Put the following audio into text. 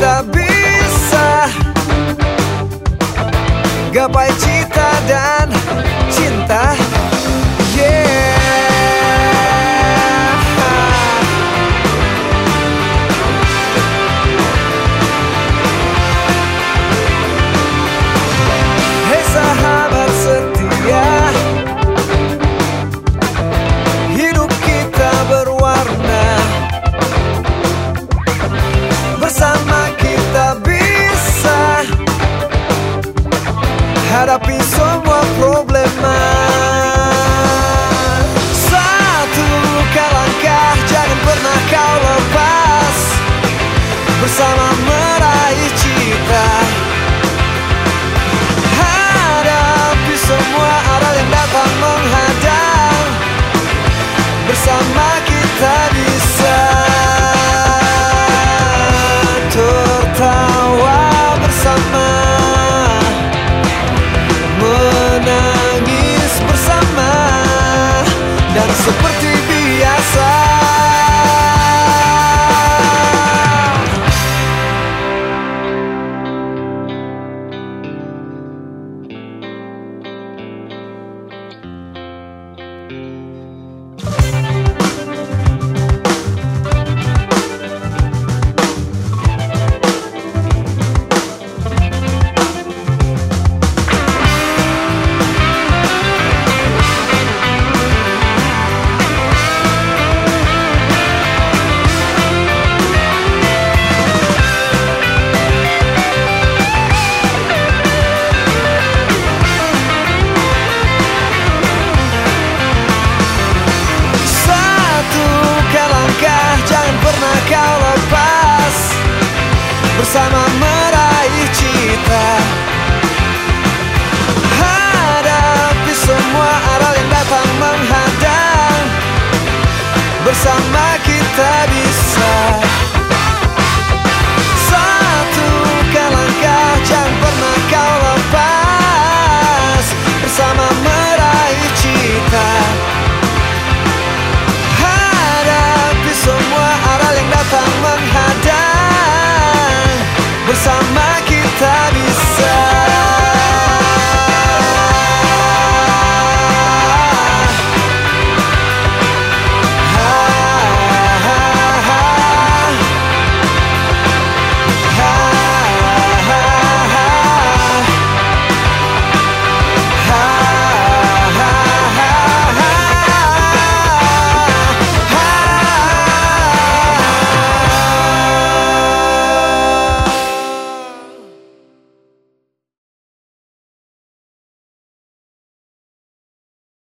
tak bisa. Gapai cita dan cinta. meraih cita Hadapi semua Bersama meraih cita. Hadapi semua arah yang datang menghadang. Bersama kita bisa